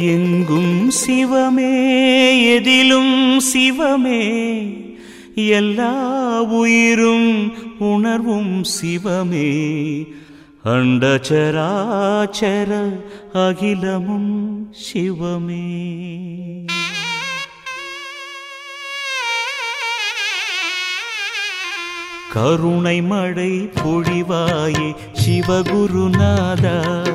எங்கும் சிவமே எதிலும் சிவமே. எல்லா உயிரும் உணர்வும் சிவமே. அண்டச்சராச்சர அகிலமும் சிவமே. கருணை மழை பொழிவாயே சிவகுருநாதா.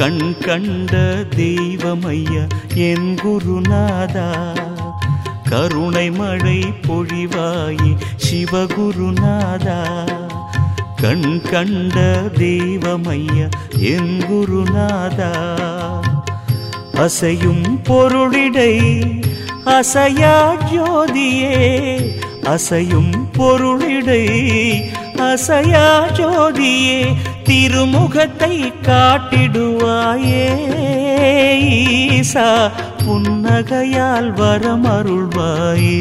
கண் கண்ட தெய்வமையா என் குருநாதா. கருணை மழை பொழிவாயி சிவகுருநாதா. கண் கண்ட தெய்வமையா என் குருநாதா. அசையும் பொருளிடை அசையா ஜோதியே. அசையும் பொருளிடை அசையா ஜோதியே திருமுகத்தை காட்டிடுவாயே. ஈசா புன்னகையால் வரமருள்வாயே.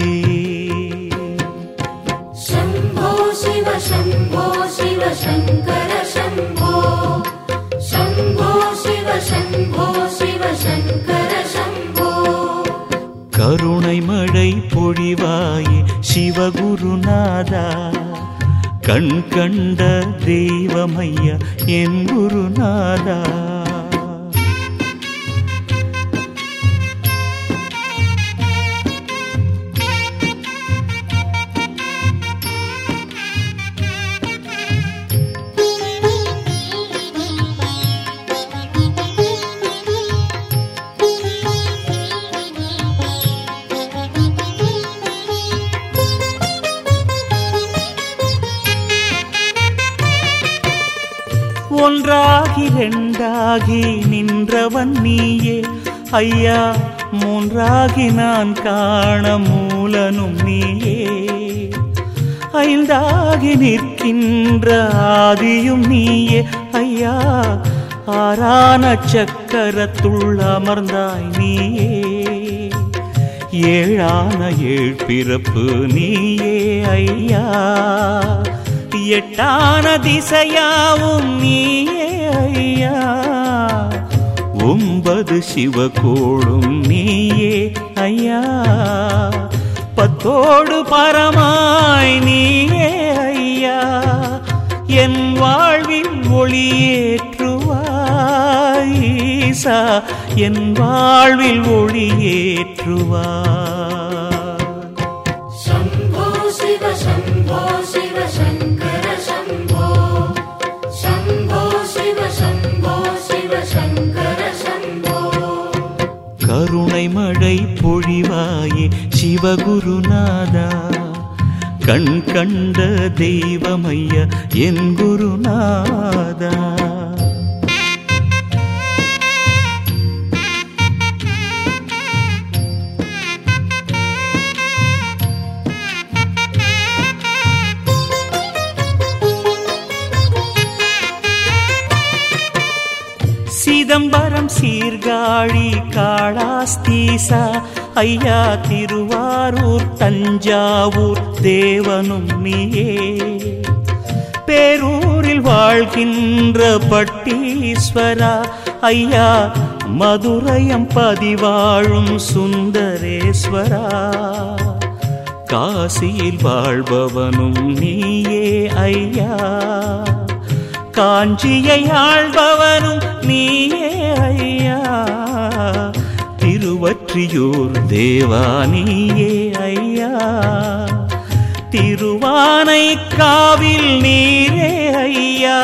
சம்போ சிவ சம்போ சிவ சங்கர சம்போ. சம்போ சிவ சம்போ சிவ சங்கர சம்போ. கருணை மழை பொழிவாயே சிவகுருநாதா. கண் கண்ட தெய்வமையா என் குருநாதா இரண்டாகி நின்றவன் நீயே. ஐயா மூன்றாகி நான் காண மூலனும் நீயே. ஐந்தாகி நிற்கின்ற ஆதியும் நீயே. ஐயா ஆறான சக்கரத்துள் அமர்ந்தாய் நீயே. ஏழான ஏழ் பிறப்பு நீயே ஐயா. எட்டான திசையாவும் நீயே. ஐயா. ஒன்பது சிவகோளும் நீயே ஐயா. பத்தோடு பரமாய் நீயே ஐயா. என் வாழ்வின் ஒளியேற்றுவாய் ஈசா. என் வாழ்வில் ஒளியேற்றுவாய் மழை பொழிவாயே சிவகுருநாதா. கண் கண்ட தெய்வமைய என் குருநாதா. சிதம்பரம் சீர்காழி காளாஸ்தீசா. ஐயா திருவாரூர் தஞ்சாவூர் தேவனும் நீயே. பேரூரில் வாழ்கின்ற பட்டீஸ்வரா. ஐயா மதுரையம் பதிவாழும் சுந்தரேஸ்வரா. காசியில் வாழ்பவனும் நீயே ஐயா. காஞ்சியை ஆள்பவனும் நீயே ஐயா. திருவற்றியூர் தேவா நீயே ஐயா. திருவானை காவில் நீரே ஐயா.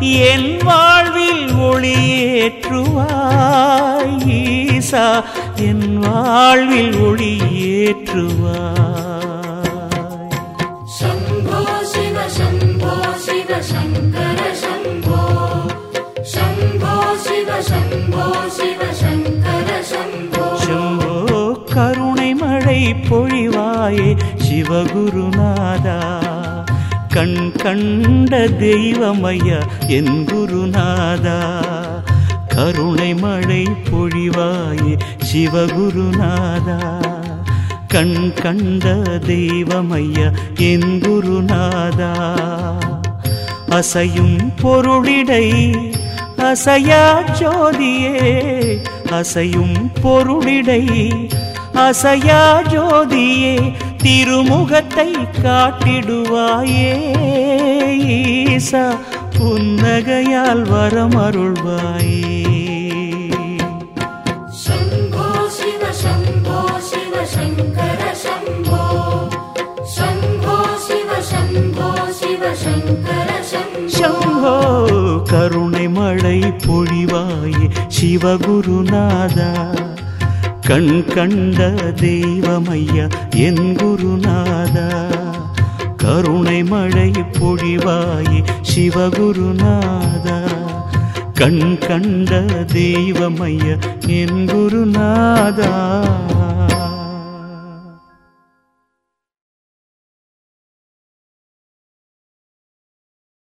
என் வாழ்வில் ஒளியேற்றுவாய் ஈசா. என் வாழ்வில் ஒளியேற்றுவாய் சம்போ சிவ சங்கர். பொழிவாயே சிவகுருநாதா. கண் கண்ட தெய்வமையா என் குருநாதா. கருணை மழை பொழிவாயே சிவகுருநாதா. கண் கண்ட தெய்வமையா என் குருநாதா. அசையும் பொருளிடை அசையா ஜோதியே. அசையும் பொருளிடை அசையா ஜோதியே திருமுகத்தை காட்டிடுவாயே ஈசா புன்னகையால் வரமருள்வாயே. சம்போ கருணை மழை பொழிவாயே சிவகுருநாதா. கண் கண்ட தெய்வமையா என் குருநாதா. கருணை மழை பொழிவாயே சிவகுருநாதா. கண் கண்ட தெய்வமையா என் குருநாதா.